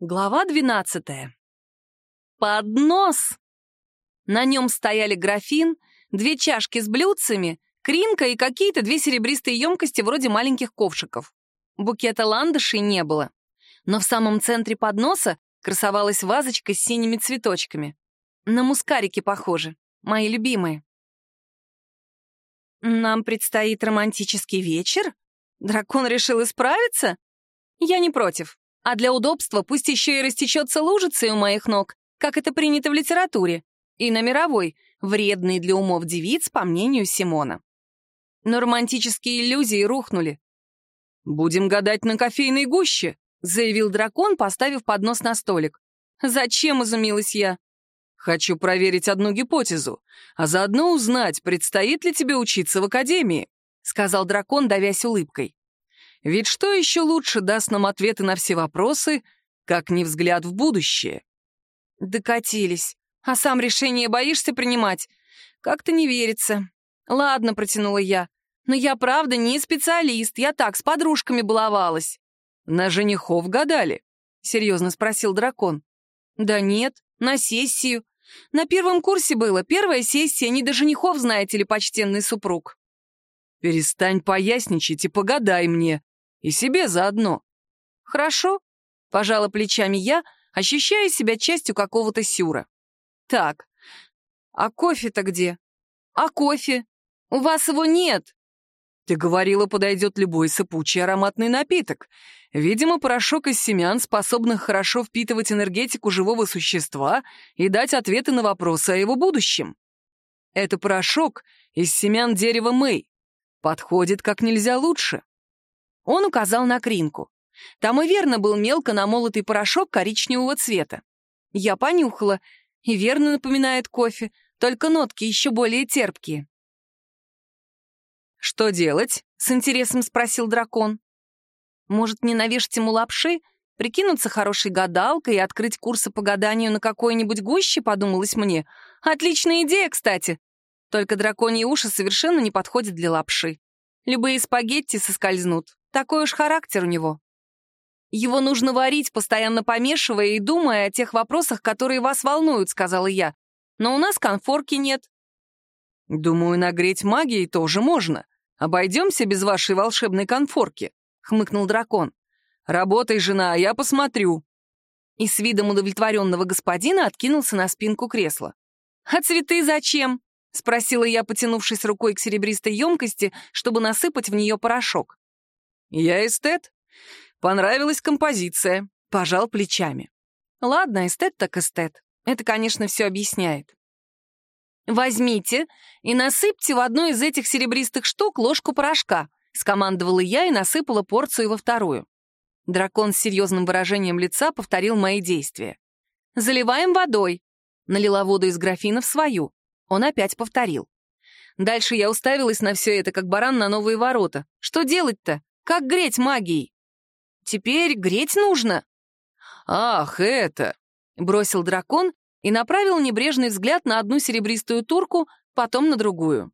Глава двенадцатая. Поднос! На нем стояли графин, две чашки с блюдцами, кринка и какие-то две серебристые емкости вроде маленьких ковшиков. Букета ландышей не было. Но в самом центре подноса красовалась вазочка с синими цветочками. На мускарики похожи, мои любимые. Нам предстоит романтический вечер? Дракон решил исправиться? Я не против. А для удобства пусть еще и растечется лужицей у моих ног, как это принято в литературе, и на мировой, вредный для умов девиц, по мнению Симона. Но романтические иллюзии рухнули. «Будем гадать на кофейной гуще», — заявил дракон, поставив поднос на столик. «Зачем?» — изумилась я. «Хочу проверить одну гипотезу, а заодно узнать, предстоит ли тебе учиться в академии», — сказал дракон, давясь улыбкой. Ведь что еще лучше даст нам ответы на все вопросы, как не взгляд в будущее? Докатились. А сам решение боишься принимать? Как-то не верится. Ладно, протянула я. Но я правда не специалист, я так с подружками баловалась. На женихов гадали? Серьезно спросил дракон. Да нет, на сессию. На первом курсе было, первая сессия, не до женихов, знаете ли, почтенный супруг. «Перестань поясничать и погадай мне», и себе заодно. Хорошо, пожала плечами я, ощущая себя частью какого-то сюра. Так, а кофе-то где? А кофе? У вас его нет. Ты говорила, подойдет любой сыпучий ароматный напиток. Видимо, порошок из семян, способных хорошо впитывать энергетику живого существа и дать ответы на вопросы о его будущем. Это порошок из семян дерева Мэй. Подходит как нельзя лучше. Он указал на кринку. Там и верно был мелко намолотый порошок коричневого цвета. Я понюхала, и верно напоминает кофе, только нотки еще более терпкие. «Что делать?» — с интересом спросил дракон. «Может, не навешать ему лапши, прикинуться хорошей гадалкой и открыть курсы по гаданию на какой-нибудь гуще?» — подумалось мне. «Отличная идея, кстати. Только драконьи уши совершенно не подходят для лапши. Любые спагетти соскользнут. Такой уж характер у него. Его нужно варить, постоянно помешивая и думая о тех вопросах, которые вас волнуют, сказала я. Но у нас конфорки нет. Думаю, нагреть магией тоже можно. Обойдемся без вашей волшебной конфорки, хмыкнул дракон. Работай, жена, а я посмотрю. И с видом удовлетворенного господина откинулся на спинку кресла. А цветы зачем? — спросила я, потянувшись рукой к серебристой емкости, чтобы насыпать в нее порошок. «Я эстет. Понравилась композиция», — пожал плечами. «Ладно, эстет так эстет. Это, конечно, все объясняет». «Возьмите и насыпьте в одну из этих серебристых штук ложку порошка», — скомандовала я и насыпала порцию во вторую. Дракон с серьезным выражением лица повторил мои действия. «Заливаем водой». Налила воду из графина в свою. Он опять повторил. Дальше я уставилась на все это, как баран на новые ворота. Что делать-то? Как греть магией? Теперь греть нужно. Ах, это! Бросил дракон и направил небрежный взгляд на одну серебристую турку, потом на другую.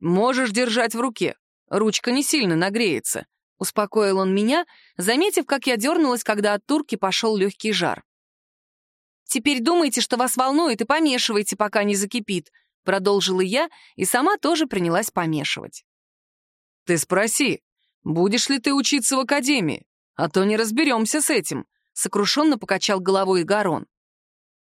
Можешь держать в руке. Ручка не сильно нагреется. Успокоил он меня, заметив, как я дернулась, когда от турки пошел легкий жар. «Теперь думайте, что вас волнует, и помешивайте, пока не закипит», — продолжила я и сама тоже принялась помешивать. «Ты спроси, «Будешь ли ты учиться в академии? А то не разберемся с этим», — сокрушенно покачал головой Гарон.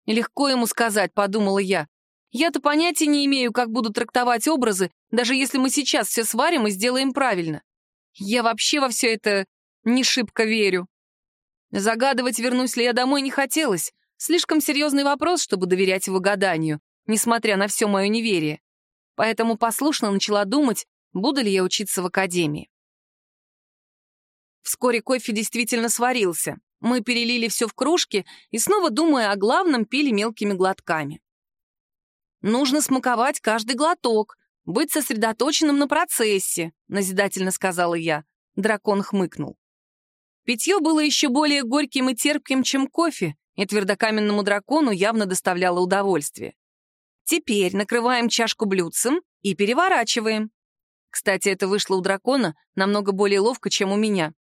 «Легко ему сказать», — подумала я. «Я-то понятия не имею, как буду трактовать образы, даже если мы сейчас все сварим и сделаем правильно. Я вообще во все это не шибко верю». Загадывать, вернусь ли я домой, не хотелось. Слишком серьезный вопрос, чтобы доверять его гаданию, несмотря на все мое неверие. Поэтому послушно начала думать, буду ли я учиться в академии. Вскоре кофе действительно сварился. Мы перелили все в кружки и, снова думая о главном, пили мелкими глотками. «Нужно смаковать каждый глоток, быть сосредоточенным на процессе», — назидательно сказала я. Дракон хмыкнул. Питье было еще более горьким и терпким, чем кофе, и твердокаменному дракону явно доставляло удовольствие. Теперь накрываем чашку блюдцем и переворачиваем. Кстати, это вышло у дракона намного более ловко, чем у меня.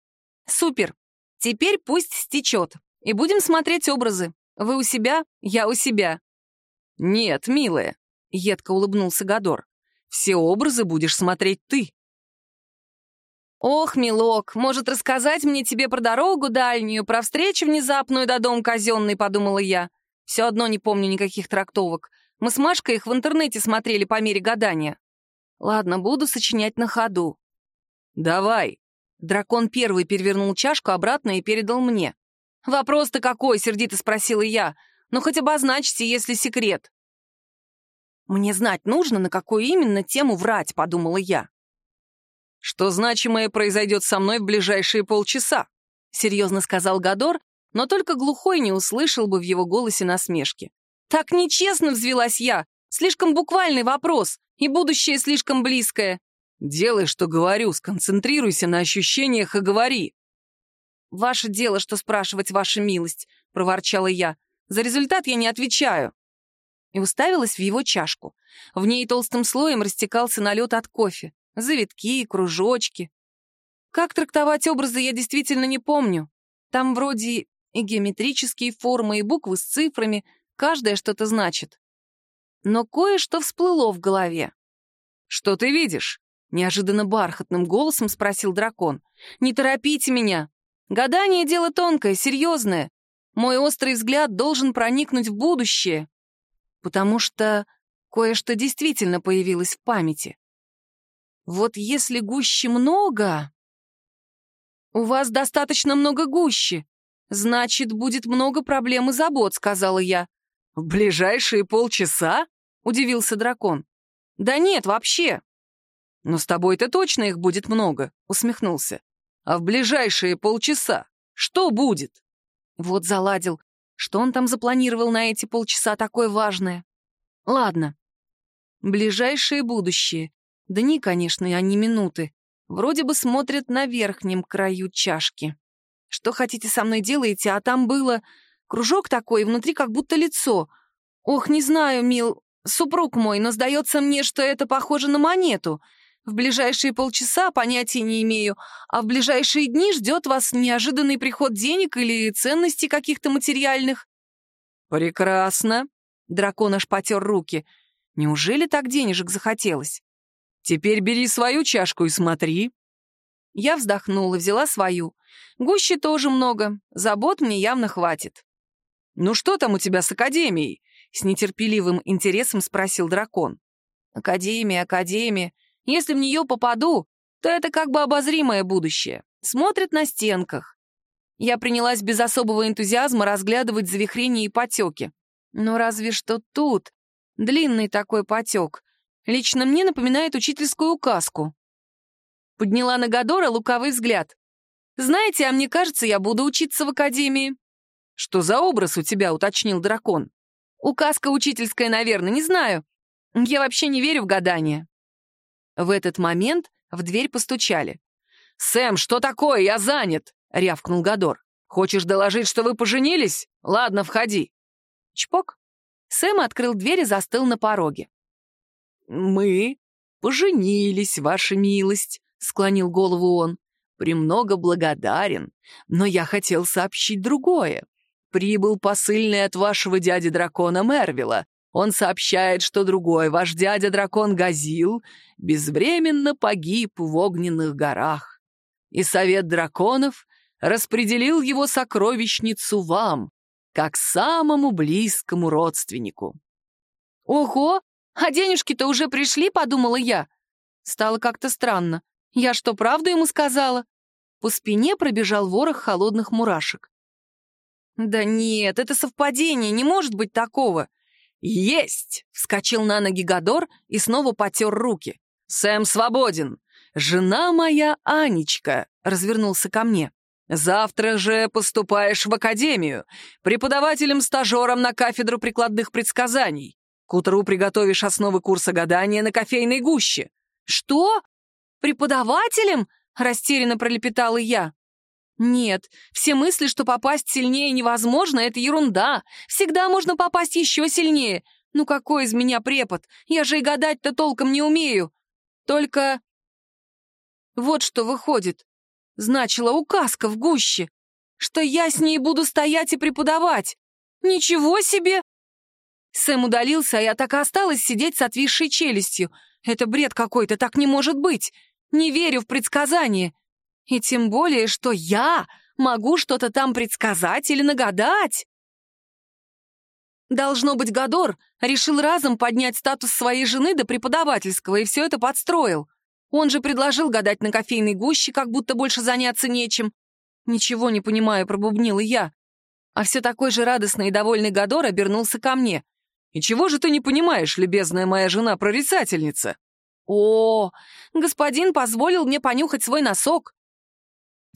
Супер! Теперь пусть стечет. и будем смотреть образы. Вы у себя, я у себя». «Нет, милая», — едко улыбнулся Гадор. «Все образы будешь смотреть ты». «Ох, милок, может, рассказать мне тебе про дорогу дальнюю, про встречу внезапную до дом казенный», — подумала я. Все одно не помню никаких трактовок. Мы с Машкой их в интернете смотрели по мере гадания. Ладно, буду сочинять на ходу. «Давай!» Дракон первый перевернул чашку обратно и передал мне. «Вопрос-то какой?» — сердито спросила я. «Ну, хоть обозначьте, если секрет». «Мне знать нужно, на какую именно тему врать», — подумала я. «Что значимое произойдет со мной в ближайшие полчаса?» — серьезно сказал Гадор, но только глухой не услышал бы в его голосе насмешки. «Так нечестно взвелась я! Слишком буквальный вопрос, и будущее слишком близкое!» «Делай, что говорю, сконцентрируйся на ощущениях и говори!» «Ваше дело, что спрашивать, ваша милость», — проворчала я. «За результат я не отвечаю». И уставилась в его чашку. В ней толстым слоем растекался налет от кофе. Завитки, кружочки. Как трактовать образы, я действительно не помню. Там вроде и геометрические формы, и буквы с цифрами, каждая что-то значит. Но кое-что всплыло в голове. «Что ты видишь?» — неожиданно бархатным голосом спросил дракон. «Не торопите меня. Гадание — дело тонкое, серьезное. Мой острый взгляд должен проникнуть в будущее, потому что кое-что действительно появилось в памяти. Вот если гуще много... У вас достаточно много гуще. Значит, будет много проблем и забот, сказала я. В ближайшие полчаса? Удивился дракон. Да нет, вообще. Но с тобой-то точно их будет много, усмехнулся. А в ближайшие полчаса что будет? Вот заладил. Что он там запланировал на эти полчаса такое важное? Ладно. Ближайшее будущее. Дни, конечно, а не минуты. Вроде бы смотрят на верхнем краю чашки. Что хотите со мной делаете, а там было... Кружок такой, внутри как будто лицо. Ох, не знаю, мил, супруг мой, но сдается мне, что это похоже на монету. В ближайшие полчаса понятия не имею, а в ближайшие дни ждет вас неожиданный приход денег или ценностей каких-то материальных. Прекрасно. Дракон аж потер руки. Неужели так денежек захотелось? Теперь бери свою чашку и смотри». Я вздохнула, взяла свою. Гуще тоже много, забот мне явно хватит. «Ну что там у тебя с Академией?» — с нетерпеливым интересом спросил дракон. «Академия, Академия. Если в нее попаду, то это как бы обозримое будущее. Смотрят на стенках. Я принялась без особого энтузиазма разглядывать завихрения и потеки. Но разве что тут длинный такой потек, Лично мне напоминает учительскую указку. Подняла на Гадора лукавый взгляд. «Знаете, а мне кажется, я буду учиться в академии». «Что за образ у тебя?» — уточнил дракон. «Указка учительская, наверное, не знаю. Я вообще не верю в гадания». В этот момент в дверь постучали. «Сэм, что такое? Я занят!» — рявкнул Гадор. «Хочешь доложить, что вы поженились? Ладно, входи». Чпок. Сэм открыл дверь и застыл на пороге. «Мы поженились, ваша милость», — склонил голову он. «Премного благодарен, но я хотел сообщить другое. Прибыл посыльный от вашего дяди-дракона Мервила. Он сообщает, что другой ваш дядя-дракон Газил безвременно погиб в огненных горах. И совет драконов распределил его сокровищницу вам, как самому близкому родственнику». «Ого! А денежки-то уже пришли, подумала я. Стало как-то странно. Я что, правду ему сказала? По спине пробежал ворох холодных мурашек. «Да нет, это совпадение, не может быть такого!» «Есть!» — вскочил на ноги Гадор и снова потер руки. «Сэм свободен! Жена моя Анечка!» — развернулся ко мне. «Завтра же поступаешь в академию, преподавателем-стажером на кафедру прикладных предсказаний. К утру приготовишь основы курса гадания на кофейной гуще». «Что? Преподавателем?» — растерянно пролепетала я. «Нет, все мысли, что попасть сильнее невозможно, — это ерунда. Всегда можно попасть еще сильнее. Ну какой из меня препод? Я же и гадать-то толком не умею. Только... Вот что выходит. Значила указка в гуще. что я с ней буду стоять и преподавать. Ничего себе! Сэм удалился, а я так и осталась сидеть с отвисшей челюстью. Это бред какой-то, так не может быть. Не верю в предсказания. И тем более, что я могу что-то там предсказать или нагадать. Должно быть, Гадор решил разом поднять статус своей жены до преподавательского и все это подстроил. Он же предложил гадать на кофейной гуще, как будто больше заняться нечем. Ничего не понимаю, пробубнила я. А все такой же радостный и довольный Гадор обернулся ко мне. «И чего же ты не понимаешь, любезная моя жена-прорицательница?» «О, господин позволил мне понюхать свой носок.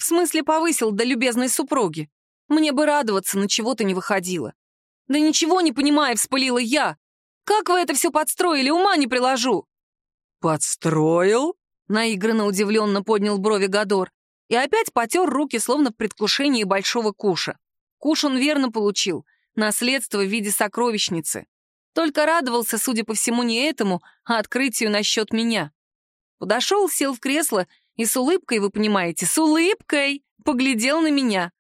В смысле, повысил до любезной супруги. Мне бы радоваться, но чего-то не выходило. Да ничего не понимая, вспылила я. Как вы это все подстроили, ума не приложу. Подстроил? Наигранно удивленно поднял брови Гадор и опять потер руки, словно в предвкушении большого куша. Куш он верно получил, наследство в виде сокровищницы. Только радовался, судя по всему, не этому, а открытию насчет меня. Подошел, сел в кресло и с улыбкой, вы понимаете, с улыбкой поглядел на меня.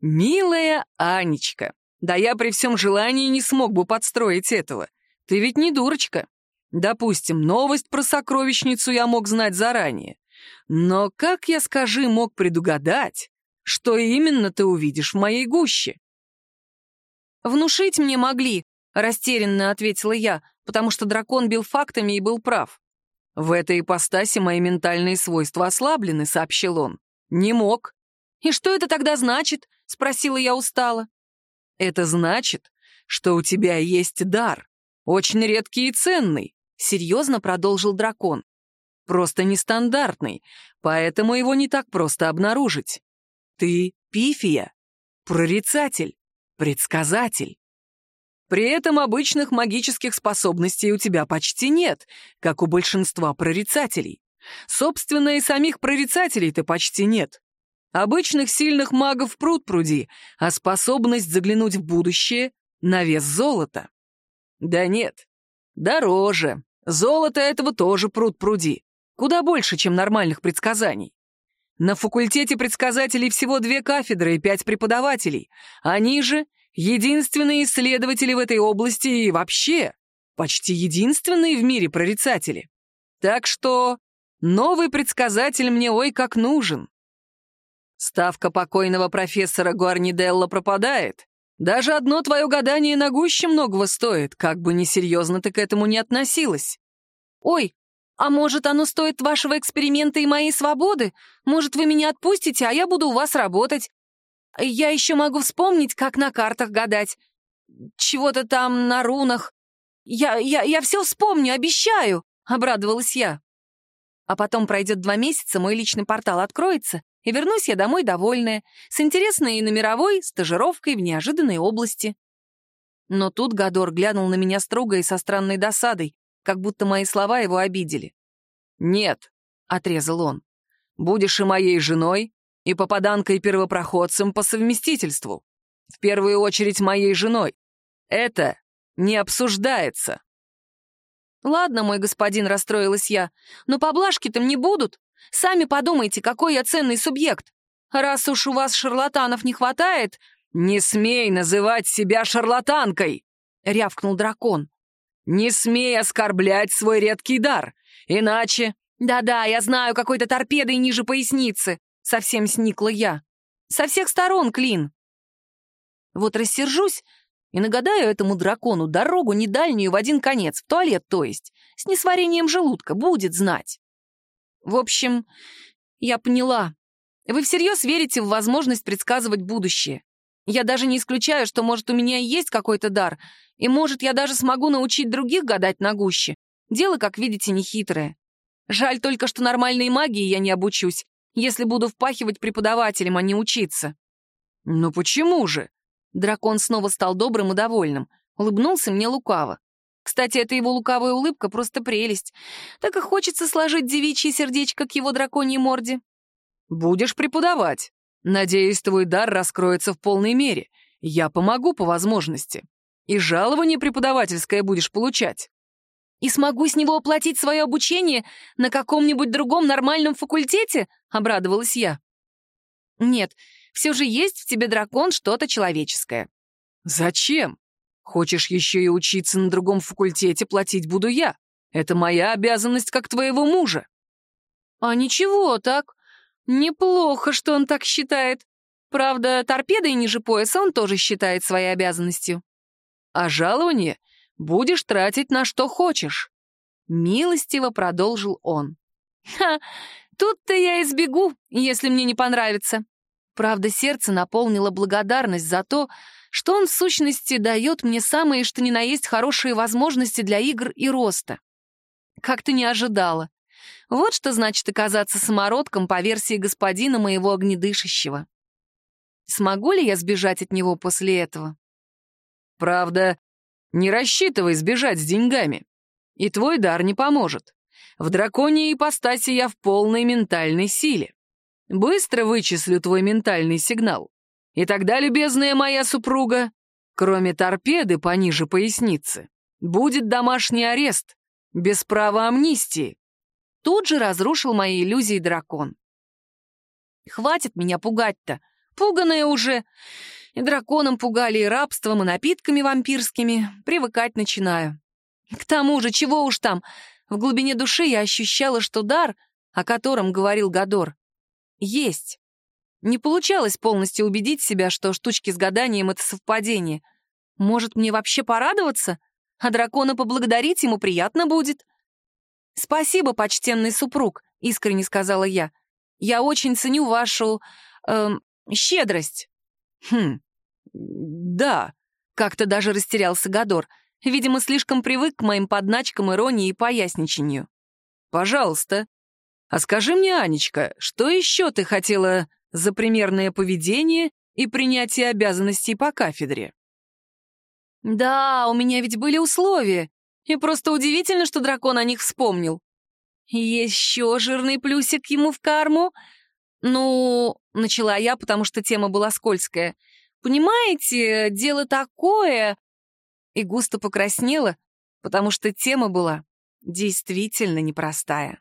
«Милая Анечка, да я при всем желании не смог бы подстроить этого. Ты ведь не дурочка. Допустим, новость про сокровищницу я мог знать заранее. Но как я, скажи, мог предугадать, что именно ты увидишь в моей гуще?» «Внушить мне могли», — растерянно ответила я, потому что дракон бил фактами и был прав. «В этой ипостаси мои ментальные свойства ослаблены», — сообщил он. «Не мог». «И что это тогда значит?» — спросила я устало. «Это значит, что у тебя есть дар, очень редкий и ценный», — серьезно продолжил дракон. «Просто нестандартный, поэтому его не так просто обнаружить. Ты — пифия, прорицатель, предсказатель. При этом обычных магических способностей у тебя почти нет, как у большинства прорицателей. Собственно, и самих прорицателей-то почти нет. Обычных сильных магов пруд пруди, а способность заглянуть в будущее на вес золота. Да нет, дороже. Золото этого тоже пруд пруди. Куда больше, чем нормальных предсказаний. На факультете предсказателей всего две кафедры и пять преподавателей. Они же единственные исследователи в этой области и вообще почти единственные в мире прорицатели. Так что новый предсказатель мне ой как нужен. Ставка покойного профессора Гуарниделла пропадает. Даже одно твое гадание на гуще многого стоит, как бы несерьезно ты к этому не относилась. Ой, а может, оно стоит вашего эксперимента и моей свободы? Может, вы меня отпустите, а я буду у вас работать? Я еще могу вспомнить, как на картах гадать. Чего-то там на рунах. Я, я, я все вспомню, обещаю!» — обрадовалась я. А потом пройдет два месяца, мой личный портал откроется, и вернусь я домой довольная, с интересной и номеровой стажировкой в неожиданной области. Но тут Гадор глянул на меня строго и со странной досадой, как будто мои слова его обидели. «Нет», — отрезал он, — «будешь и моей женой, и попаданкой-первопроходцем по совместительству. В первую очередь моей женой. Это не обсуждается. Ладно, мой господин, расстроилась я, но поблажки-то мне будут. Сами подумайте, какой я ценный субъект. Раз уж у вас шарлатанов не хватает... «Не смей называть себя шарлатанкой!» — рявкнул дракон. «Не смей оскорблять свой редкий дар, иначе...» «Да-да, я знаю, какой-то торпедой ниже поясницы. Совсем сникла я. Со всех сторон клин. Вот рассержусь и нагадаю этому дракону дорогу не дальнюю в один конец, в туалет, то есть, с несварением желудка, будет знать. В общем, я поняла. Вы всерьез верите в возможность предсказывать будущее. Я даже не исключаю, что, может, у меня есть какой-то дар, и, может, я даже смогу научить других гадать на гуще. Дело, как видите, нехитрое. Жаль только, что нормальной магии я не обучусь, если буду впахивать преподавателем, а не учиться». «Ну почему же?» Дракон снова стал добрым и довольным. Улыбнулся мне лукаво. Кстати, эта его лукавая улыбка просто прелесть. Так и хочется сложить девичье сердечко к его драконьей морде. «Будешь преподавать. Надеюсь, твой дар раскроется в полной мере. Я помогу по возможности. И жалование преподавательское будешь получать и смогу с него оплатить свое обучение на каком-нибудь другом нормальном факультете?» — обрадовалась я. «Нет, Все же есть в тебе дракон что-то человеческое. Зачем? Хочешь еще и учиться на другом факультете, платить буду я. Это моя обязанность как твоего мужа. А ничего так. Неплохо, что он так считает. Правда, торпедой ниже пояса он тоже считает своей обязанностью. А жалование будешь тратить на что хочешь. Милостиво продолжил он. Ха, тут-то я избегу, если мне не понравится. Правда, сердце наполнило благодарность за то, что он в сущности дает мне самые что ни на есть хорошие возможности для игр и роста. Как-то не ожидала. Вот что значит оказаться самородком по версии господина моего огнедышащего. Смогу ли я сбежать от него после этого? Правда, не рассчитывай сбежать с деньгами. И твой дар не поможет. В драконьей ипостаси я в полной ментальной силе. Быстро вычислю твой ментальный сигнал. И тогда, любезная моя супруга, кроме торпеды пониже поясницы, будет домашний арест, без права амнистии. Тут же разрушил мои иллюзии дракон. Хватит меня пугать-то. Пуганая уже. И драконом пугали, и рабством, и напитками вампирскими. Привыкать начинаю. К тому же, чего уж там, в глубине души я ощущала, что дар, о котором говорил Гадор, есть. Не получалось полностью убедить себя, что штучки с гаданием — это совпадение. Может, мне вообще порадоваться? А дракона поблагодарить ему приятно будет. «Спасибо, почтенный супруг», — искренне сказала я. «Я очень ценю вашу... Эм, щедрость». «Хм, да», — как-то даже растерялся Гадор. Видимо, слишком привык к моим подначкам, иронии и поясничанию. «Пожалуйста. А скажи мне, Анечка, что еще ты хотела за примерное поведение и принятие обязанностей по кафедре?» «Да, у меня ведь были условия, и просто удивительно, что дракон о них вспомнил. Еще жирный плюсик ему в карму. Ну, начала я, потому что тема была скользкая. Понимаете, дело такое и густо покраснела, потому что тема была действительно непростая.